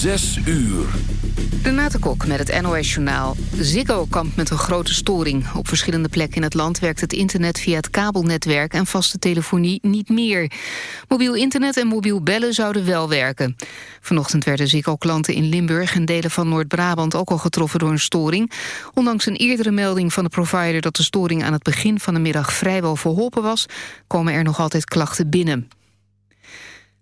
Zes uur. Renate Kok met het NOS Journaal. Ziggo kampt met een grote storing. Op verschillende plekken in het land werkt het internet via het kabelnetwerk... en vaste telefonie niet meer. Mobiel internet en mobiel bellen zouden wel werken. Vanochtend werden Ziggo-klanten in Limburg en delen van Noord-Brabant... ook al getroffen door een storing. Ondanks een eerdere melding van de provider... dat de storing aan het begin van de middag vrijwel verholpen was... komen er nog altijd klachten binnen.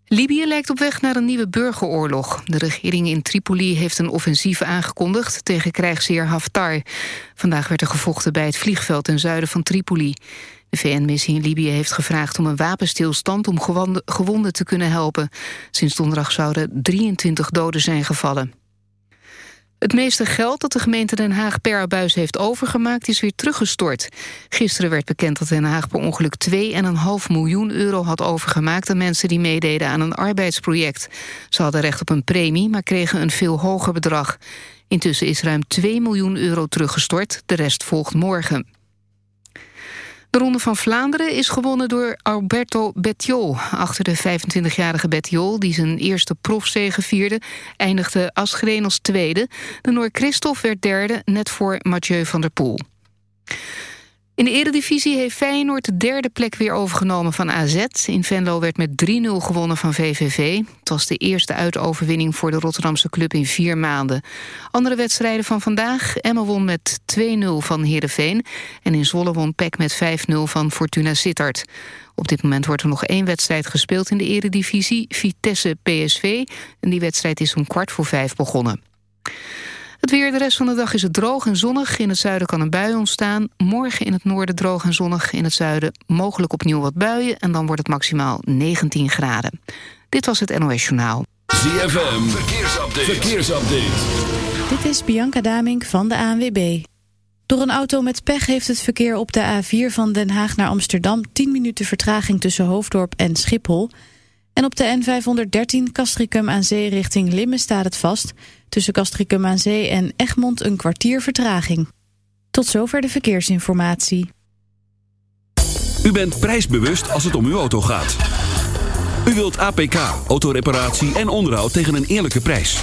Libië lijkt op weg naar een nieuwe burgeroorlog. De regering in Tripoli heeft een offensief aangekondigd tegen krijgsheer Haftar. Vandaag werd er gevochten bij het vliegveld ten zuiden van Tripoli. De VN-missie in Libië heeft gevraagd om een wapenstilstand om gewonden te kunnen helpen. Sinds donderdag zouden 23 doden zijn gevallen. Het meeste geld dat de gemeente Den Haag per abuis heeft overgemaakt is weer teruggestort. Gisteren werd bekend dat Den Haag per ongeluk 2,5 miljoen euro had overgemaakt aan mensen die meededen aan een arbeidsproject. Ze hadden recht op een premie, maar kregen een veel hoger bedrag. Intussen is ruim 2 miljoen euro teruggestort, de rest volgt morgen. De Ronde van Vlaanderen is gewonnen door Alberto Bettiol. Achter de 25-jarige Bettiol, die zijn eerste profzege vierde... eindigde Asgreen als tweede. De Noor Christophe werd derde, net voor Mathieu van der Poel. In de eredivisie heeft Feyenoord de derde plek weer overgenomen van AZ. In Venlo werd met 3-0 gewonnen van VVV. Het was de eerste uitoverwinning voor de Rotterdamse club in vier maanden. Andere wedstrijden van vandaag. Emma won met 2-0 van Heerenveen. En in Zwolle won PEC met 5-0 van Fortuna Sittard. Op dit moment wordt er nog één wedstrijd gespeeld in de eredivisie. Vitesse-PSV. En die wedstrijd is om kwart voor vijf begonnen. Het weer de rest van de dag is het droog en zonnig. In het zuiden kan een bui ontstaan. Morgen in het noorden droog en zonnig. In het zuiden mogelijk opnieuw wat buien. En dan wordt het maximaal 19 graden. Dit was het NOS Journaal. ZFM, verkeersupdate. verkeersupdate. Dit is Bianca Damink van de ANWB. Door een auto met pech heeft het verkeer op de A4 van Den Haag naar Amsterdam... 10 minuten vertraging tussen Hoofddorp en Schiphol... En op de N513 Castricum aan Zee richting Limmen staat het vast. Tussen Castricum aan Zee en Egmond een kwartier vertraging. Tot zover de verkeersinformatie. U bent prijsbewust als het om uw auto gaat. U wilt APK, autoreparatie en onderhoud tegen een eerlijke prijs.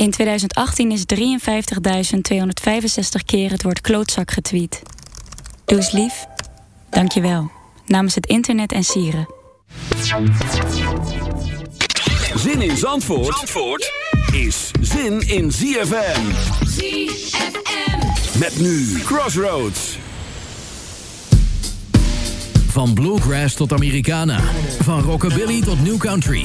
In 2018 is 53.265 keer het woord klootzak getweet. Doe eens lief. Dank je wel. Namens het internet en sieren. Zin in Zandvoort, Zandvoort is zin in ZFM. ZFM. Met nu Crossroads. Van bluegrass tot Americana. Van rockabilly tot new country.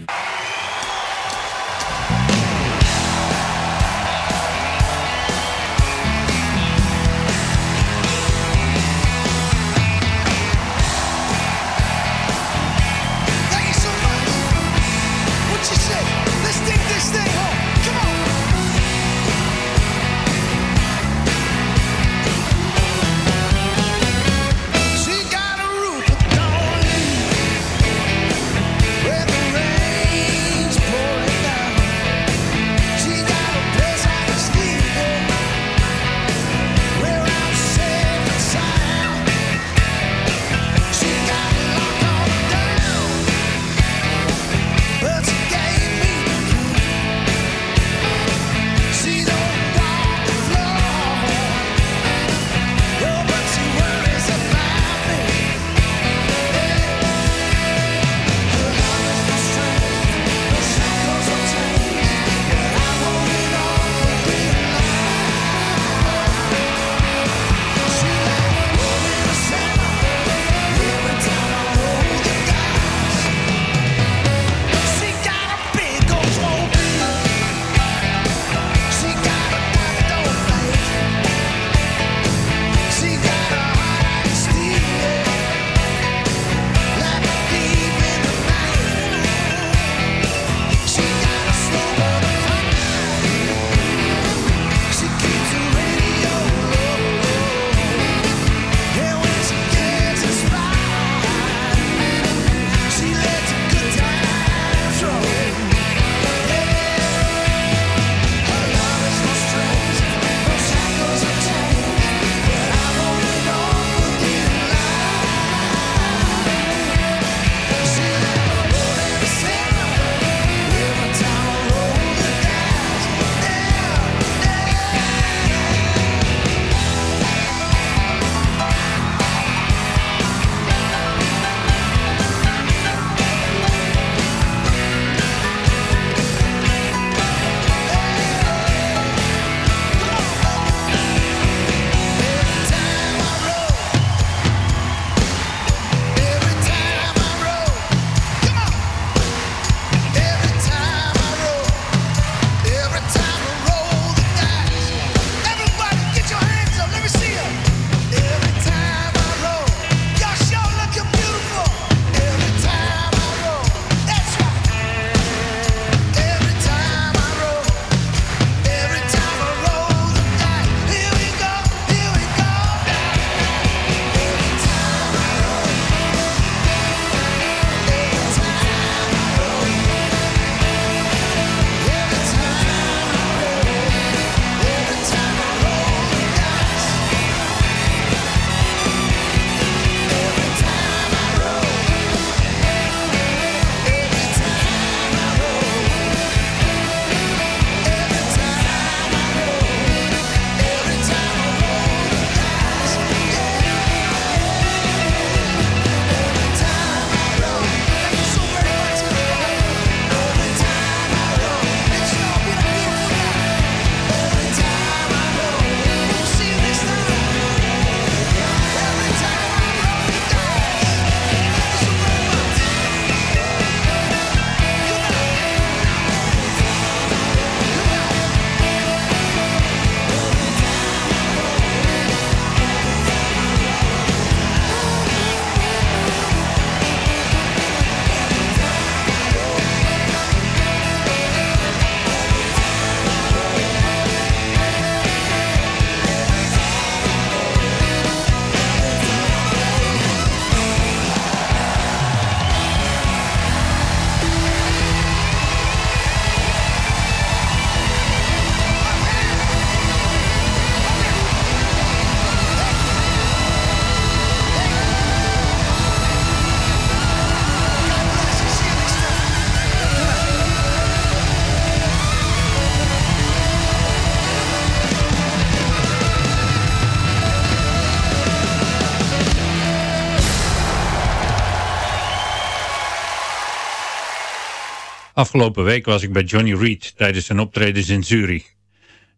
Afgelopen week was ik bij Johnny Reed tijdens zijn optredens in Zurich.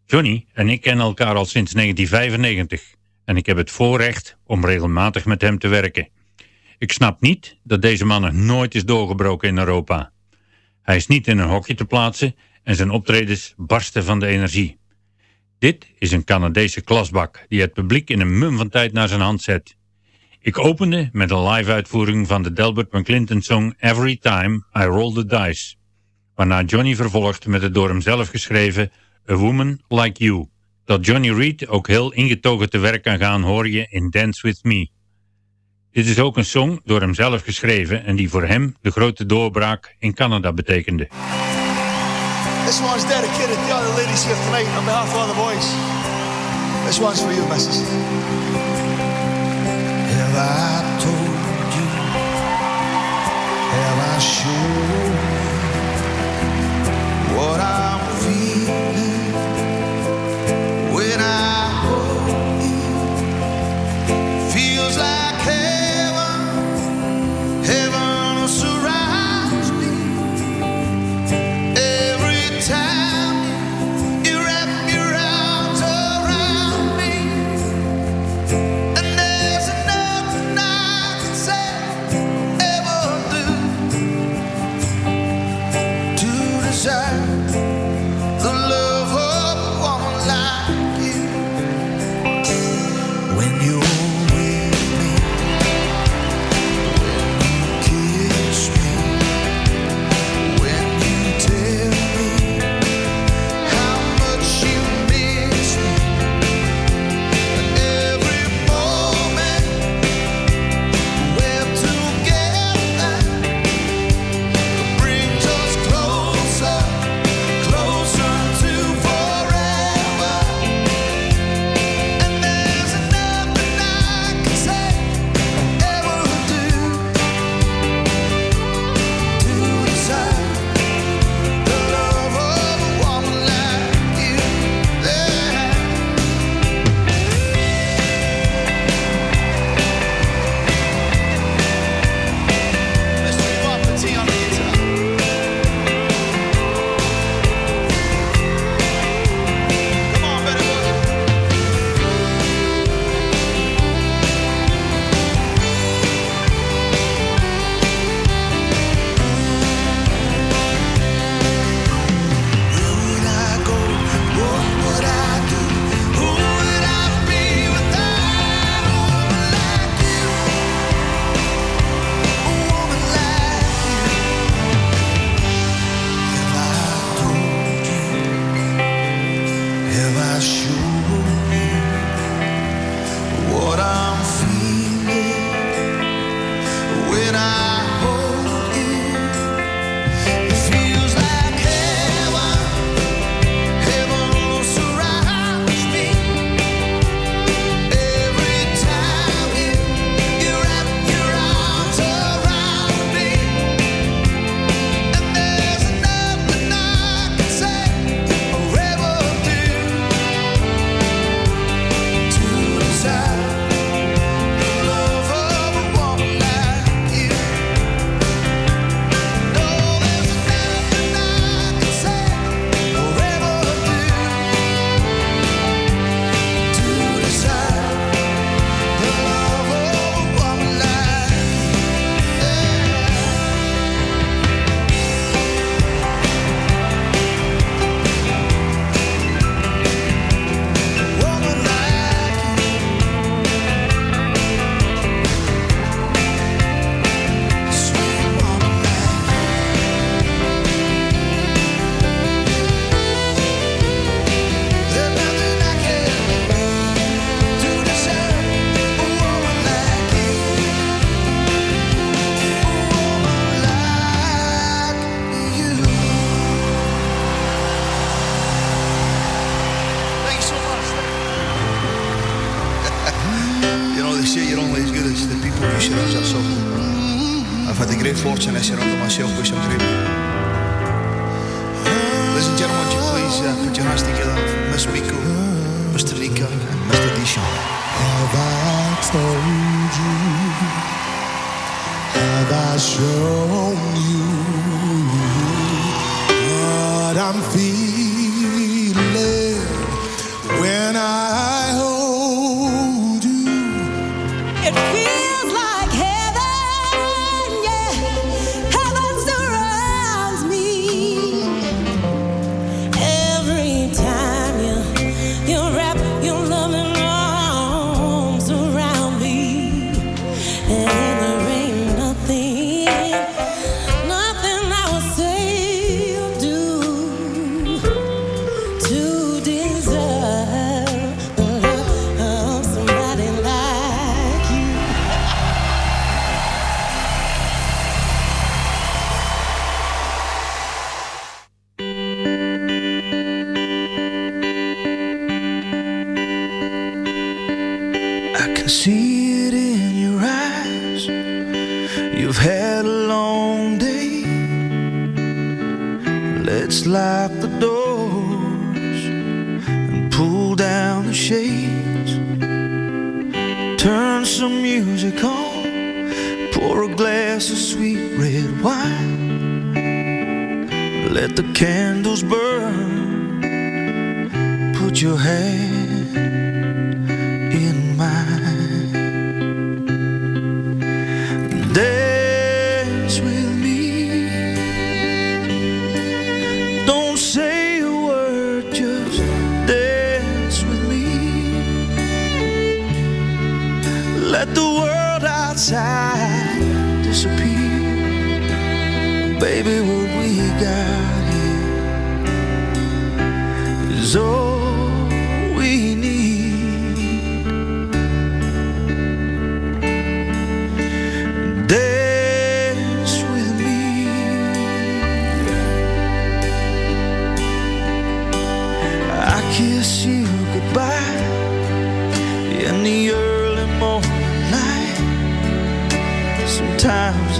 Johnny en ik kennen elkaar al sinds 1995 en ik heb het voorrecht om regelmatig met hem te werken. Ik snap niet dat deze man nog nooit is doorgebroken in Europa. Hij is niet in een hokje te plaatsen en zijn optredens barsten van de energie. Dit is een Canadese klasbak die het publiek in een mum van tijd naar zijn hand zet. Ik opende met een live uitvoering van de Delbert McClinton song Every Time I Roll the Dice. Waarna Johnny vervolgt met het door hem zelf geschreven A Woman Like You. Dat Johnny Reed ook heel ingetogen te werk kan gaan hoor je in Dance With Me. Dit is ook een song door hem zelf geschreven en die voor hem de grote doorbraak in Canada betekende. This one's dedicated to the other ladies here tonight on behalf of all the boys. This one's for you, missus. Have I told you? Have I shown you what I'm feeling when I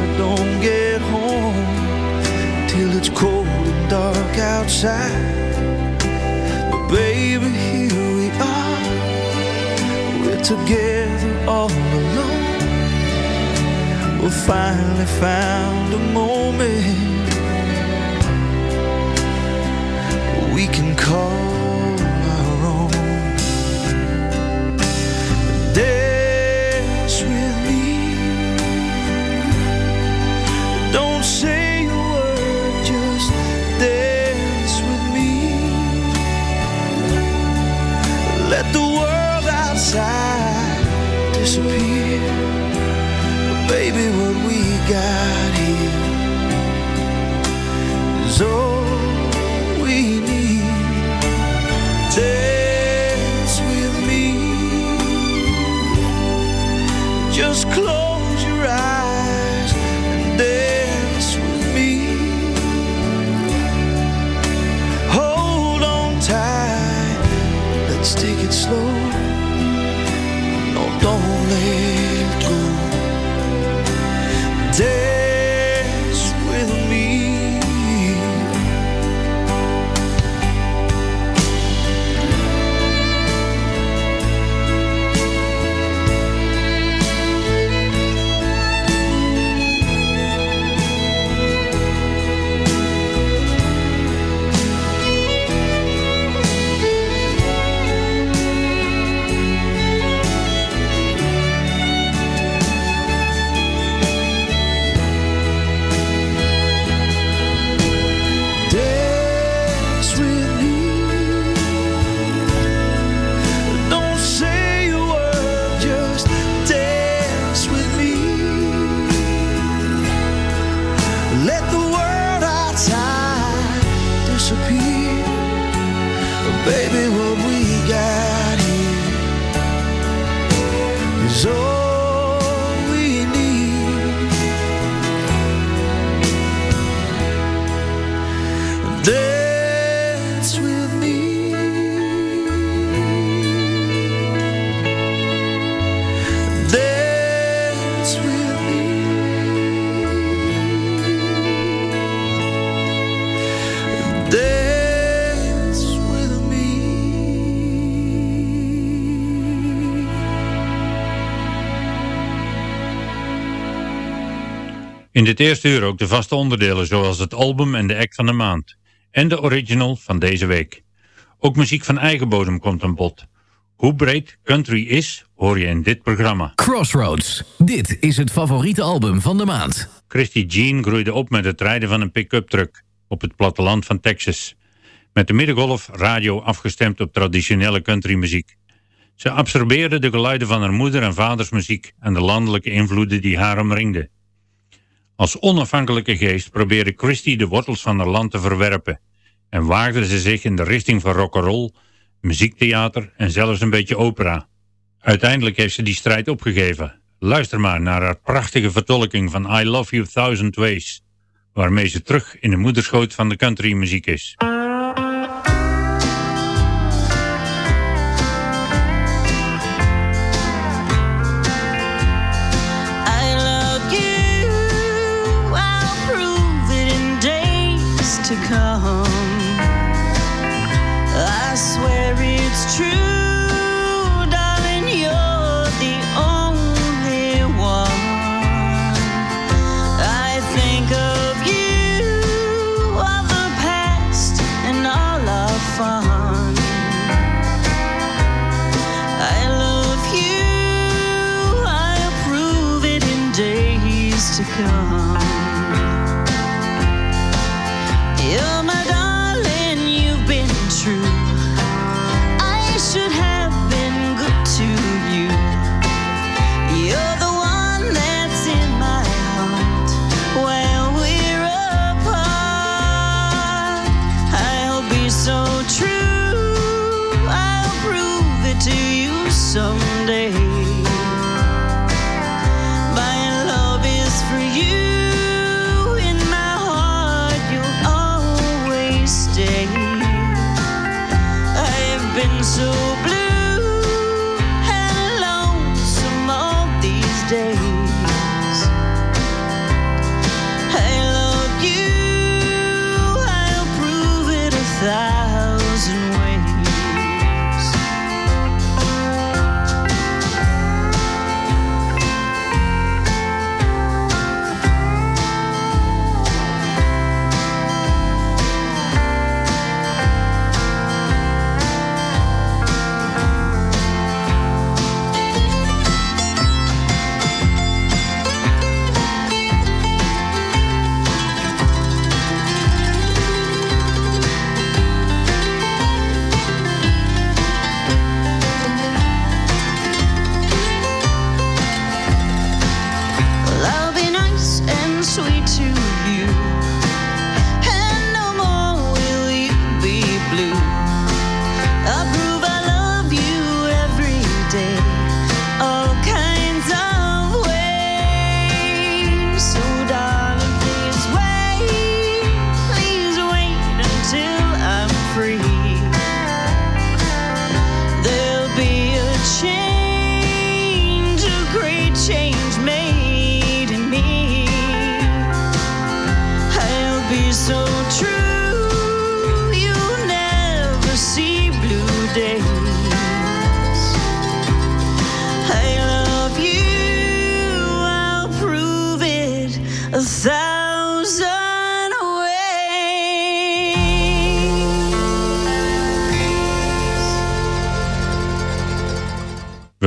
I don't get home till it's cold and dark outside. But baby, here we are. We're together all alone. We finally found a moment baby, what we got here is all. In dit eerste uur ook de vaste onderdelen zoals het album en de act van de maand. En de original van deze week. Ook muziek van eigen bodem komt aan bod. Hoe breed country is, hoor je in dit programma. Crossroads. Dit is het favoriete album van de maand. Christy Jean groeide op met het rijden van een pick-up truck op het platteland van Texas. Met de middengolf radio afgestemd op traditionele countrymuziek. Ze absorbeerde de geluiden van haar moeder en vaders muziek en de landelijke invloeden die haar omringden. Als onafhankelijke geest probeerde Christy de wortels van haar land te verwerpen en waagde ze zich in de richting van rock'n'roll, muziektheater en zelfs een beetje opera. Uiteindelijk heeft ze die strijd opgegeven. Luister maar naar haar prachtige vertolking van I Love You Thousand Ways, waarmee ze terug in de moederschoot van de countrymuziek is.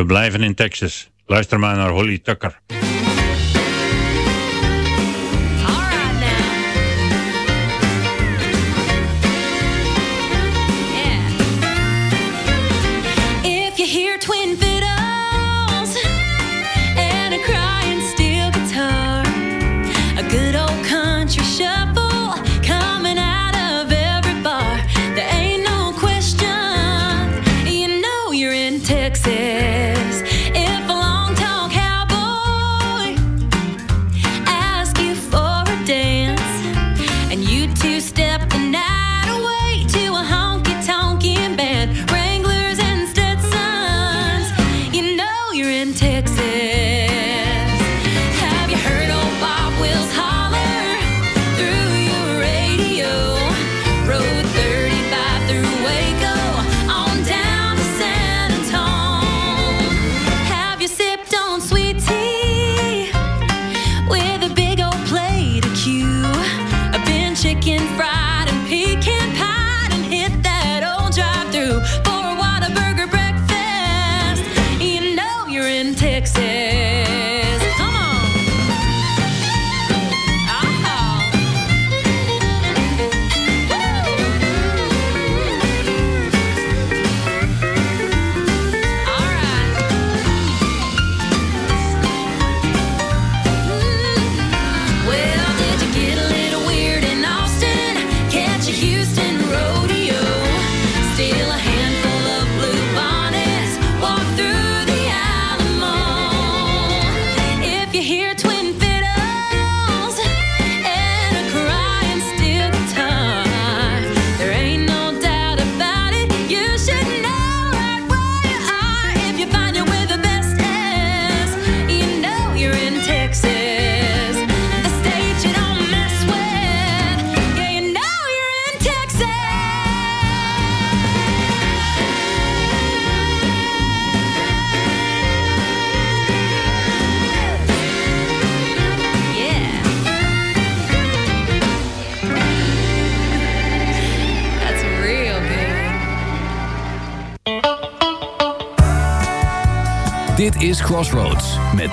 Blijven in Texas. Luister maar naar Holly Tucker.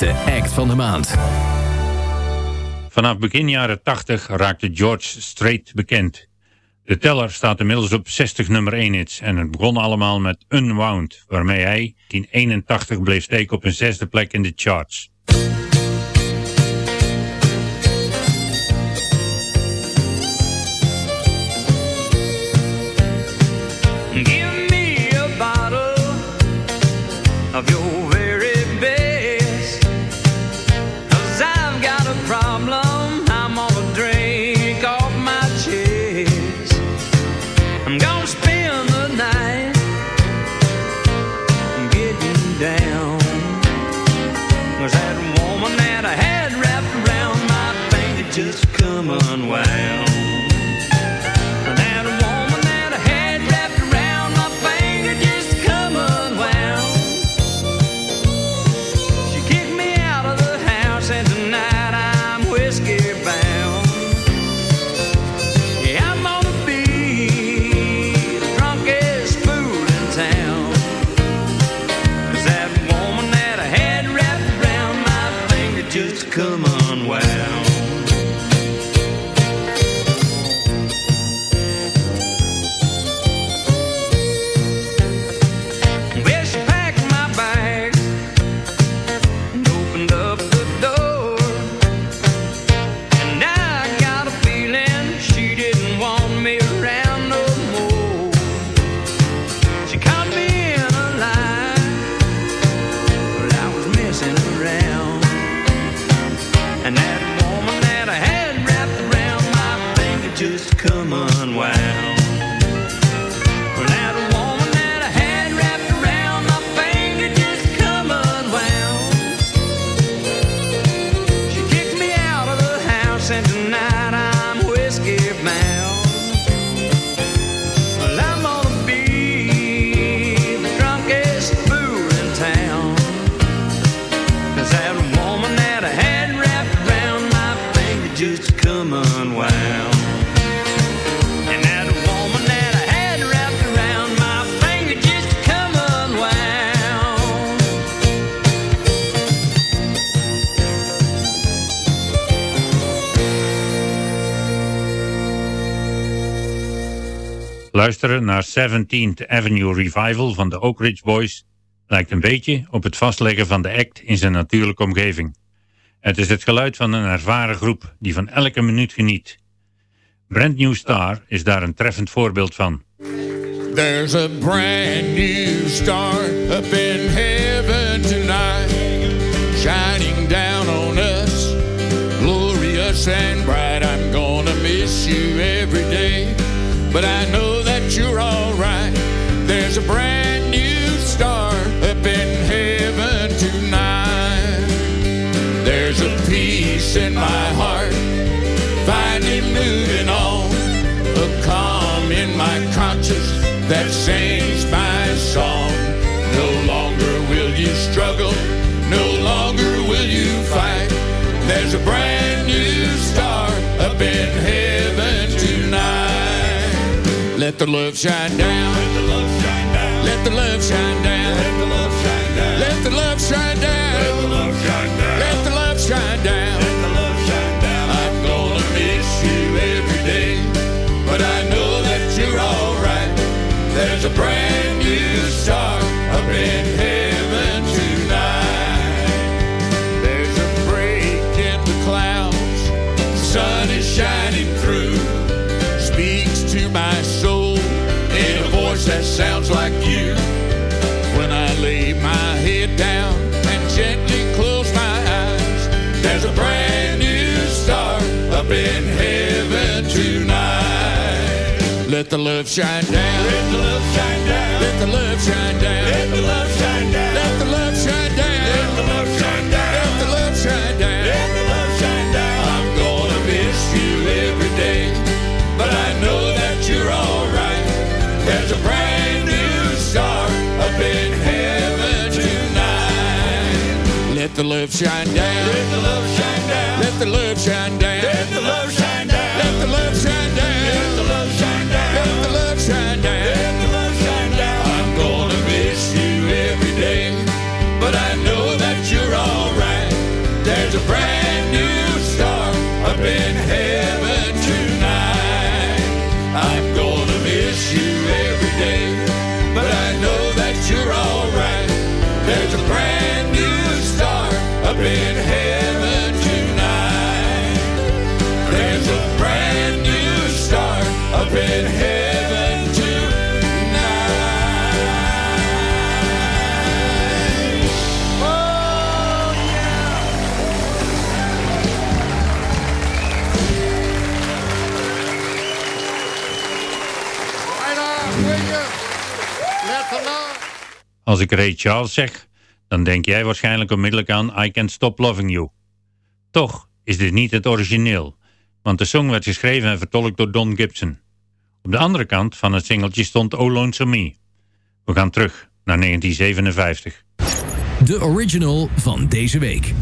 Met de act van de maand. Vanaf begin jaren 80 raakte George Strait bekend. De teller staat inmiddels op 60 nummer 1 hits en het begon allemaal met Unwound, waarmee hij in 81 bleef steken op een zesde plek in de charts. Luisteren naar 17th Avenue Revival van de Oak Ridge Boys lijkt een beetje op het vastleggen van de act in zijn natuurlijke omgeving. Het is het geluid van een ervaren groep die van elke minuut geniet. Brand New Star is daar een treffend voorbeeld van. There's a brand new star up in heaven tonight, shining down on us, glorious and bright. I'm gonna miss you every day, but I know brand new star up in heaven tonight. There's a peace in my heart, finally moving on, a calm in my conscience that my song. No longer will you struggle, no longer will you fight. There's a brand new star up in heaven tonight. Let the love shine down sunshine Let the love shine down. Let the love shine down. Let the love shine down. Let the love shine down. Let the love shine down. Let the love shine down. Let the love shine down. Let the love shine down. I'm gonna miss you every day, but I know that you're alright. There's a brand new star up in heaven tonight. Let the love shine down. Let the love shine down. Let the love shine down. Let the love shine up in heaven. Oh, yeah. Als ik Ray Charles zeg, dan denk jij waarschijnlijk onmiddellijk aan I Can't Stop Loving You. Toch is dit niet het origineel, want de song werd geschreven en vertolkt door Don Gibson. Op de andere kant van het singeltje stond O Lonesome We gaan terug naar 1957. De original van deze week.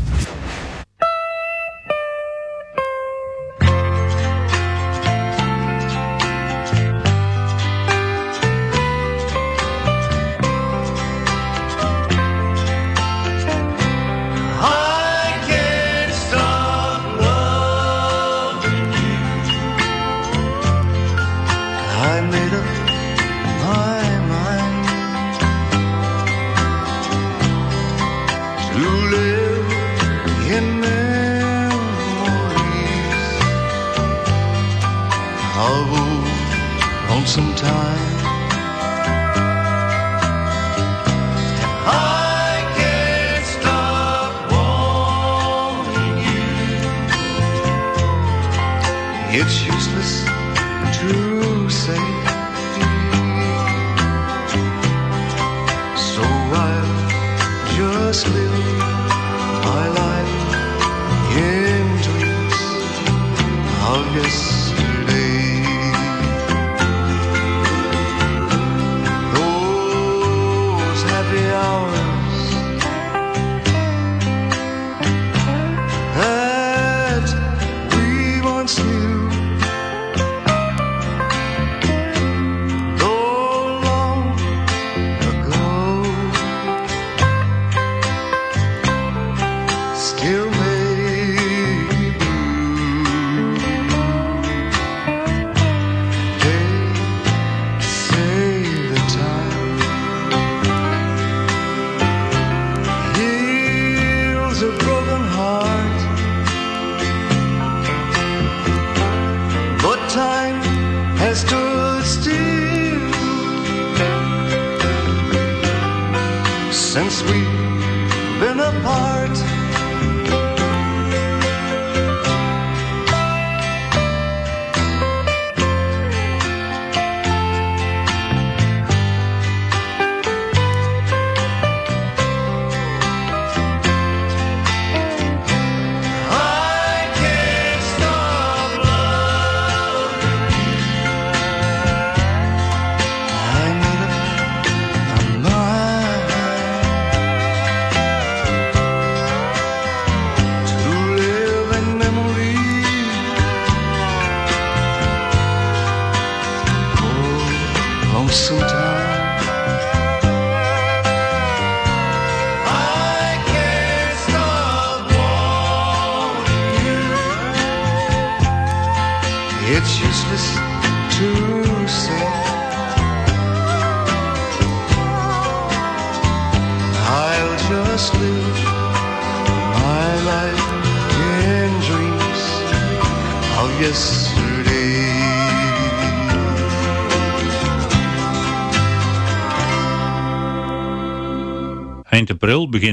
time.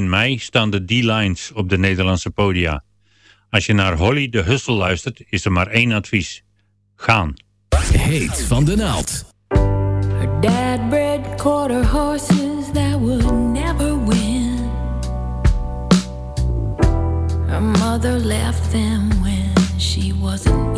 in mei staan de D-Lines op de Nederlandse podia. Als je naar Holly de Hustle luistert, is er maar één advies. Gaan. Heet van de naald. Her dad bred quarter horses that would never win. Her mother left them when she wasn't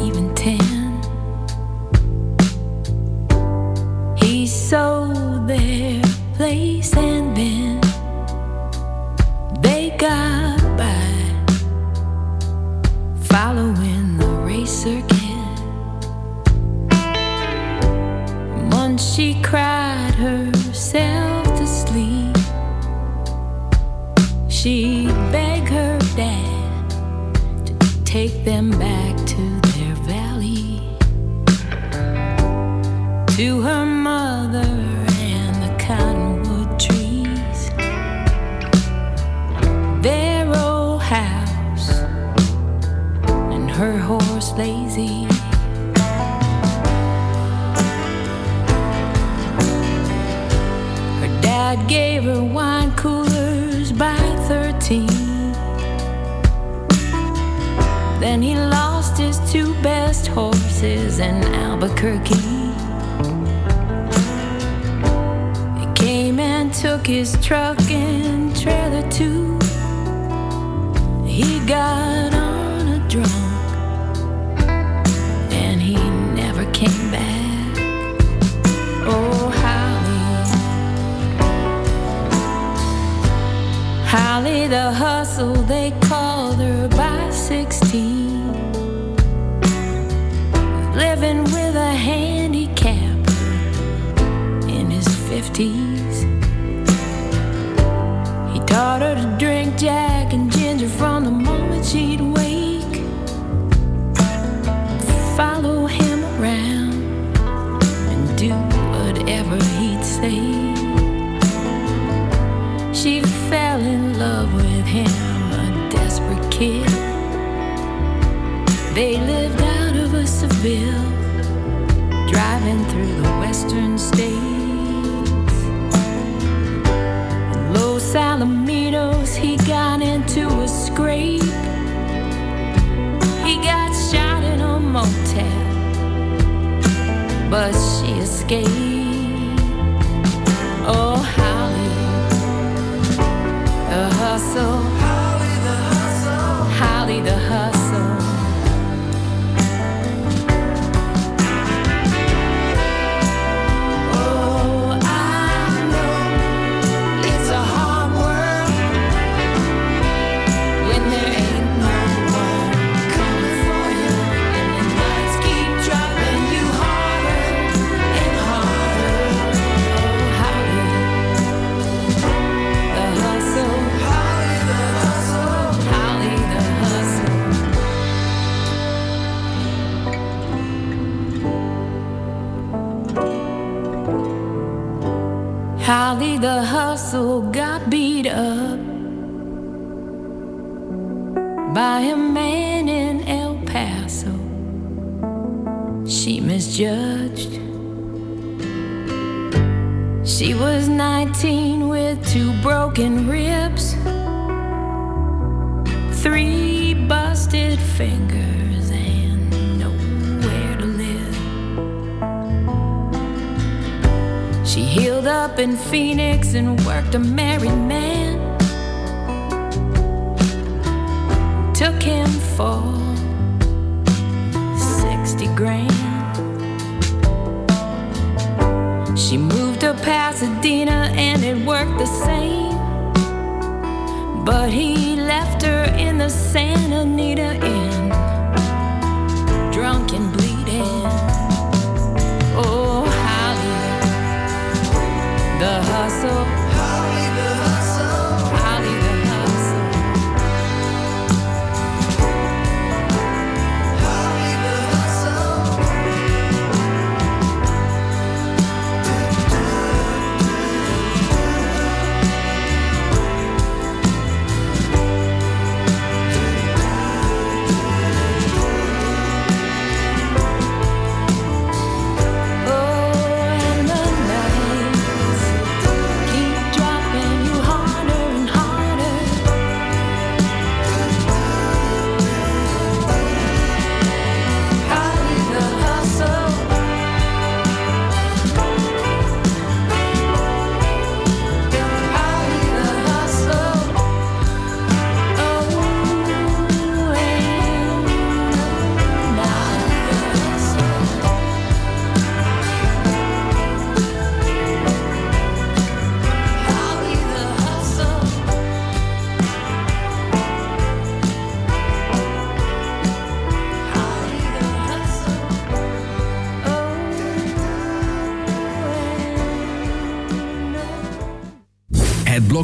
She fell in love with him, a desperate kid. They lived out of a Seville, driving through the western states. In Los Alamitos, he got into a scrape. He got shot in a motel, but she escaped. Oh, the hustle. Holly, the hustle. Holly, the hustle. Holly the hustle got beat up by a man in El Paso. She misjudged. She was 19 with two broken ribs, three busted fingers, up in Phoenix and worked a married man. Took him for 60 grand. She moved to Pasadena and it worked the same. But he left her in the Santa Anita Inn, drunk and bleeding. The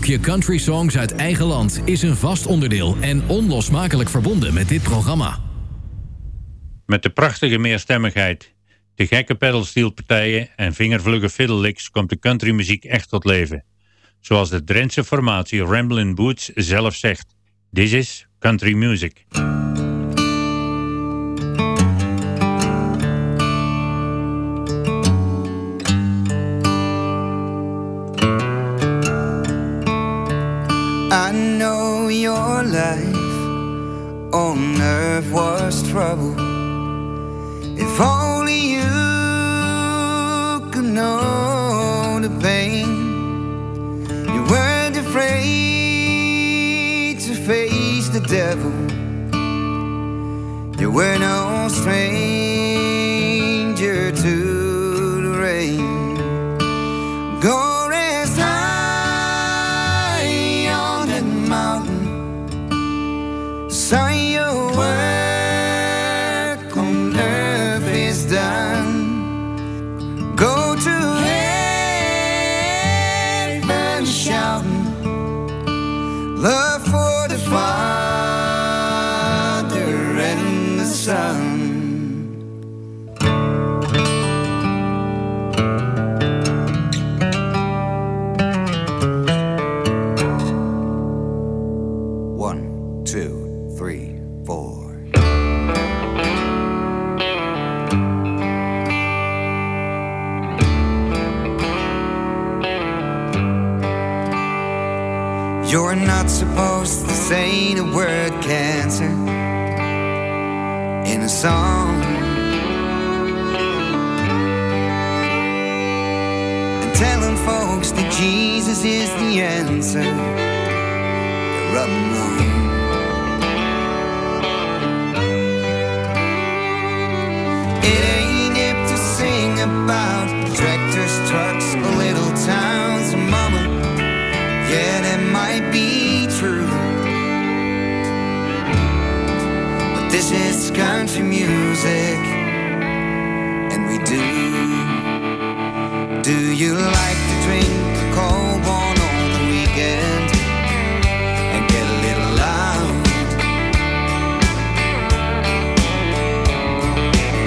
Blokje Country Songs uit eigen land is een vast onderdeel en onlosmakelijk verbonden met dit programma. Met de prachtige meerstemmigheid, de gekke pedalsteelpartijen en vingervlugge fiddlelicks komt de countrymuziek echt tot leven. Zoals de Drentse formatie Ramblin' Boots zelf zegt. This is country music. on earth was trouble. If only you could know the pain. You weren't afraid to face the devil. You were no stranger. This ain't a word cancer in a song. And telling folks that Jesus is the answer, they're up wrong. It to music, and we do. Do you like to drink a cold one on the weekend and get a little loud?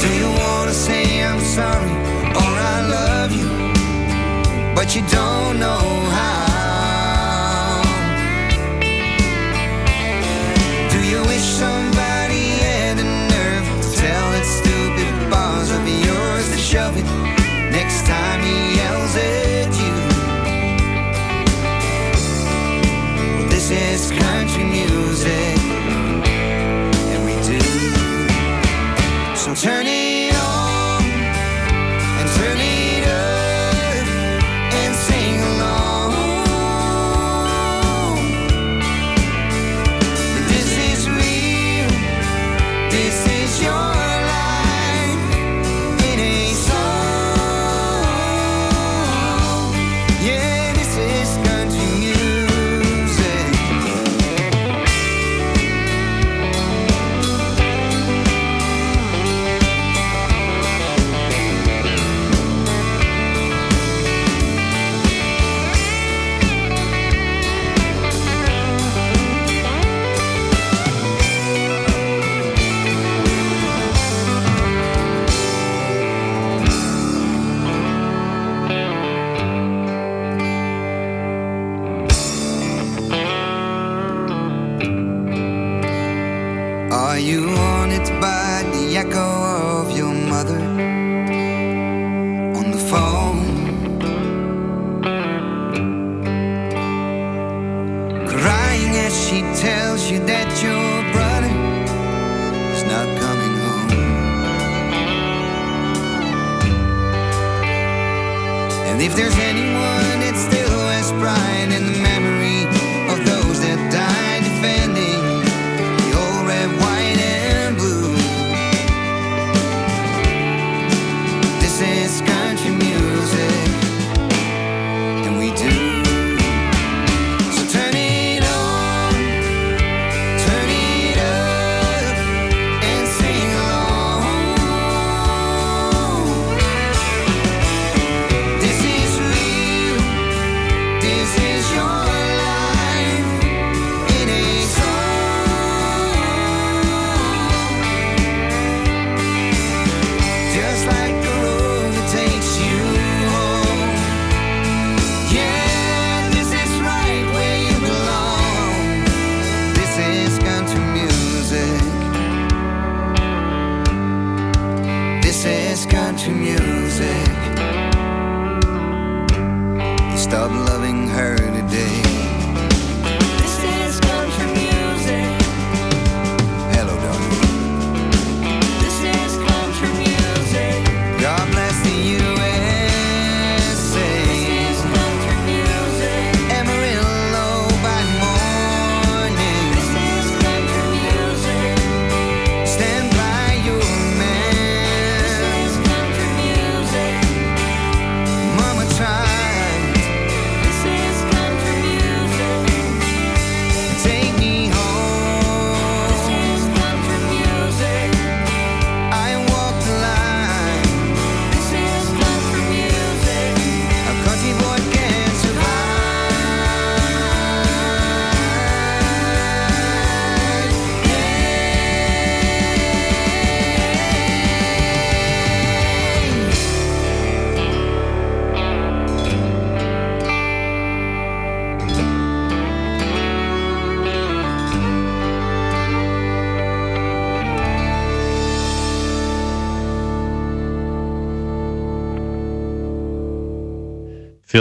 Do you wanna say I'm sorry or I love you, but you don't know? turning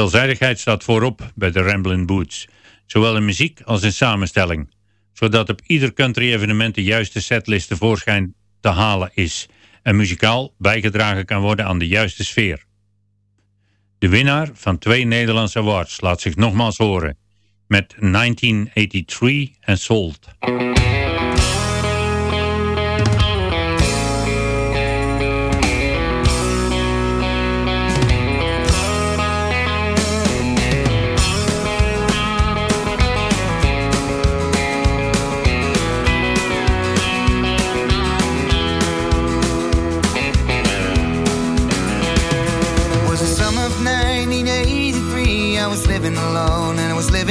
veelzijdigheid staat voorop bij de Ramblin' Boots, zowel in muziek als in samenstelling, zodat op ieder country evenement de juiste setlist tevoorschijn te halen is en muzikaal bijgedragen kan worden aan de juiste sfeer. De winnaar van twee Nederlandse awards laat zich nogmaals horen met 1983 en Sold.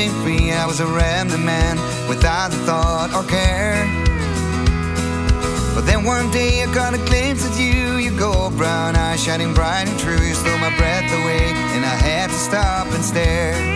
free. I was a random man without a thought or care. But then one day I caught a glimpse of you, your gold brown eyes shining bright and true. You stole my breath away, and I had to stop and stare.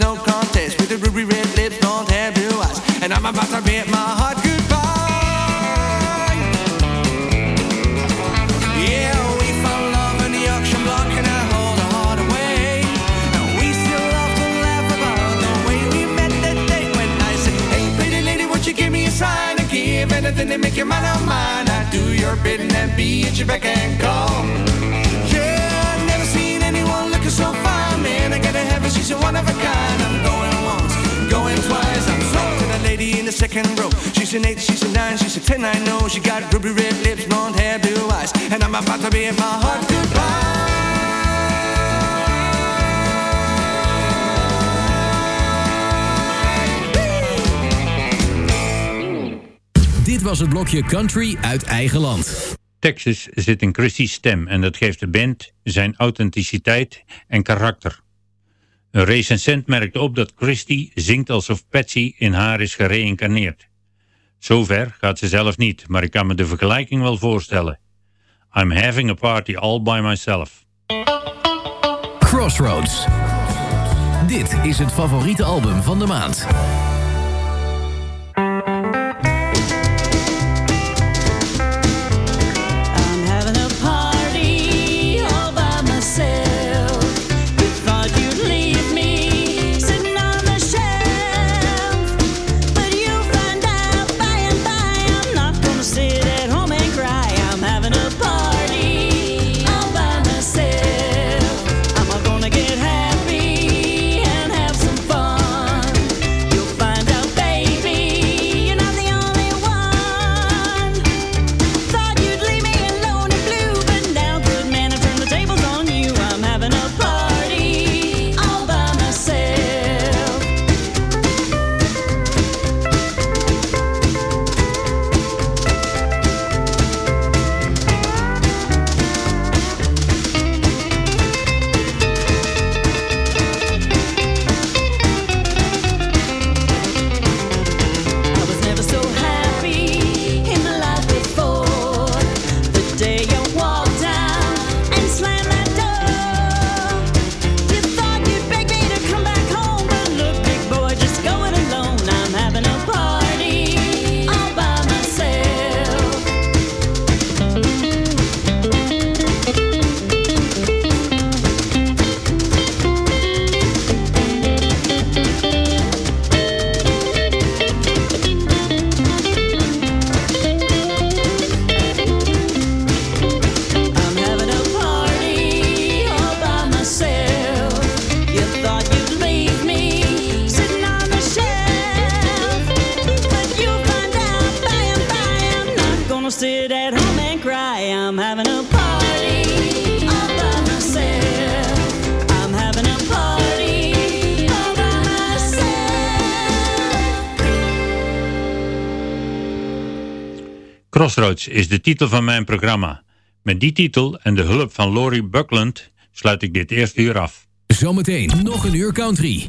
no contest with the ruby red lips, blonde hair, blue eyes, and I'm about to bid my heart goodbye. Yeah, we found love the auction block, and I hold her heart away. And we still laugh about the way we met that day when I said, Hey, pretty lady, won't you give me a sign? Give anything to make your mind on mine. I do your bidding and be at your beck and call. Yeah, I've never seen anyone looking so fine, man. I gotta have it, she's a one of a in second row. She's an eight, she's a nine, she's a ten, I know. She got ruby red lips, blonde hair, blue eyes. And I'm about to bid my heart goodbye. Dit was het blokje Country uit eigen land. Texas zit in Christie's stem en dat geeft de band zijn authenticiteit en karakter. Een recensent merkte op dat Christie zingt alsof Patsy in haar is gereïncarneerd. Zover gaat ze zelf niet, maar ik kan me de vergelijking wel voorstellen. I'm having a party all by myself. Crossroads. Dit is het favoriete album van de maand. Is de titel van mijn programma. Met die titel en de hulp van Laurie Buckland sluit ik dit eerste uur af. Zometeen nog een uur country.